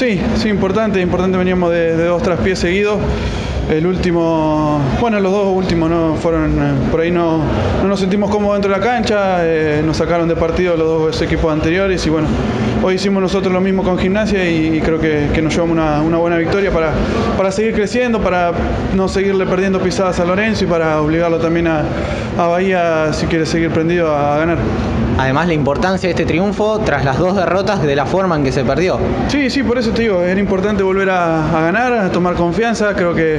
Sí, sí, importante, importante veníamos de, de dos traspiés seguidos. El último, bueno, los dos últimos no fueron, eh, por ahí no, no nos sentimos cómodos dentro de la cancha, eh, nos sacaron de partido los dos equipos anteriores y bueno, hoy hicimos nosotros lo mismo con gimnasia y, y creo que, que nos llevamos una, una buena victoria para, para seguir creciendo, para no seguirle perdiendo pisadas a Lorenzo y para obligarlo también a, a Bahía, si quiere seguir prendido, a, a ganar. Además, la importancia de este triunfo tras las dos derrotas de la forma en que se perdió. Sí, sí, por eso te digo, era importante volver a, ganar, a tomar confianza. Creo que,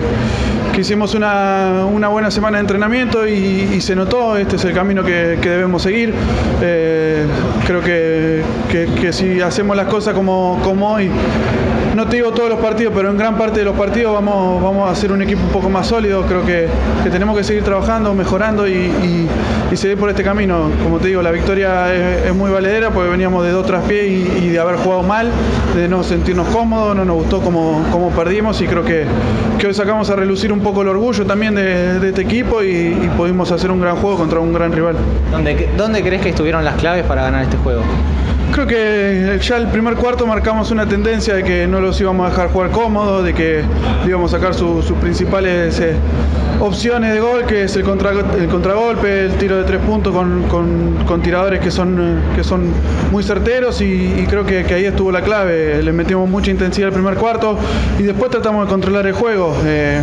hicimos una, buena semana de entrenamiento y, se notó, este es el camino que, debemos seguir. Eh, creo que, si hacemos las cosas como, hoy, no te digo todos los partidos, pero en gran parte de los partidos vamos, a ser un equipo un poco más sólido. Creo que, tenemos que seguir trabajando, mejorando y, seguir por este camino. Como te digo, la victoria es, es muy valedera porque veníamos de dos traspiés y, y, de haber jugado mal, de no sentirnos cómodos, no nos gustó cómo, cómo perdimos y creo que, que hoy sacamos a relucir un poco el orgullo también de, este equipo y, pudimos hacer un gran juego contra un gran rival. ¿Dónde, ¿Dónde crees que estuvieron las claves para ganar este juego? Creo que ya el primer cuarto marcamos una tendencia de que no los íbamos a dejar jugar cómodos, de que íbamos a sacar su, sus principales eh, opciones de gol, que es el, contra, el contragolpe, el tiro de tres puntos con, tiradores que son, eh, que son muy certeros y, creo que, que, ahí estuvo la clave. Le metimos mucha intensidad al primer cuarto y después tratamos de controlar el juego. Eh,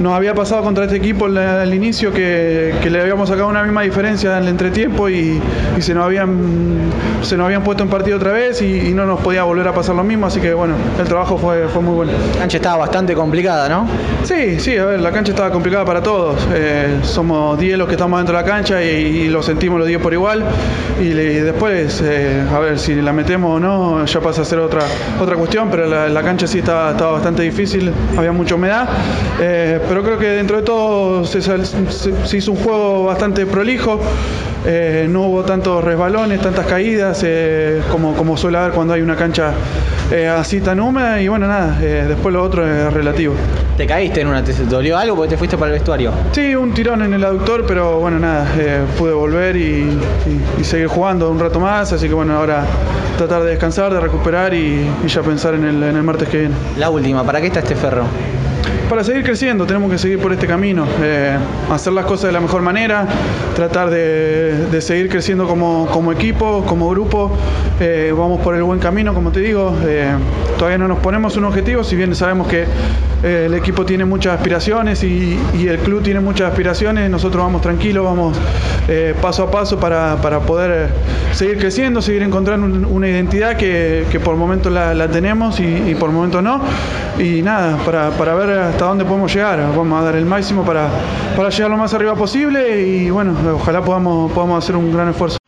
nos había pasado contra este equipo al inicio que, que, le habíamos sacado una misma diferencia en el entretiempo y, y, se, nos habían, se nos habían puesto en partido otra vez y, y, no nos podía volver a pasar lo mismo, así que bueno, el trabajo fue, fue muy bueno. La cancha estaba bastante complicada, ¿no? Sí, sí, a ver, la cancha estaba complicada para todos. Eh, somos 10 los que estamos dentro de la cancha y, y lo sentimos los 10 por igual y, le, después, eh, a ver, si la metemos o no, ya pasa a ser otra, otra cuestión, pero la, la cancha sí estaba, estaba, bastante difícil, había mucha humedad. Eh, pero creo que dentro de todo se, se, se hizo un juego bastante prolijo. Eh, no hubo tantos resbalones, tantas caídas eh, como, como, suele haber cuando hay una cancha eh, así tan húmeda y bueno, nada, después lo otro es relativo. ¿Te caíste en una? ¿Te dolió algo porque te fuiste para el vestuario? Sí, un tirón en el aductor, pero bueno, nada, pude volver y, y, y, seguir jugando un rato más, así que bueno, ahora tratar de descansar, de recuperar y, y ya pensar en el, en el martes que viene. La última, ¿para qué está este ferro? Para seguir creciendo, tenemos que seguir por este camino, eh, hacer las cosas de la mejor manera, tratar de, seguir creciendo como, equipo, como grupo, eh, vamos por el buen camino, como te digo, eh, todavía no nos ponemos un objetivo, si bien sabemos que el equipo tiene muchas aspiraciones y, el club tiene muchas aspiraciones, nosotros vamos tranquilos, vamos paso a paso para, poder seguir creciendo, seguir encontrando un, una identidad que, que por momentos la, la tenemos y, y, por momentos no, y nada, para, para ver hasta dónde podemos llegar. Vamos a dar el máximo para, para llegar lo más arriba posible y bueno, ojalá podamos, podamos hacer un gran esfuerzo.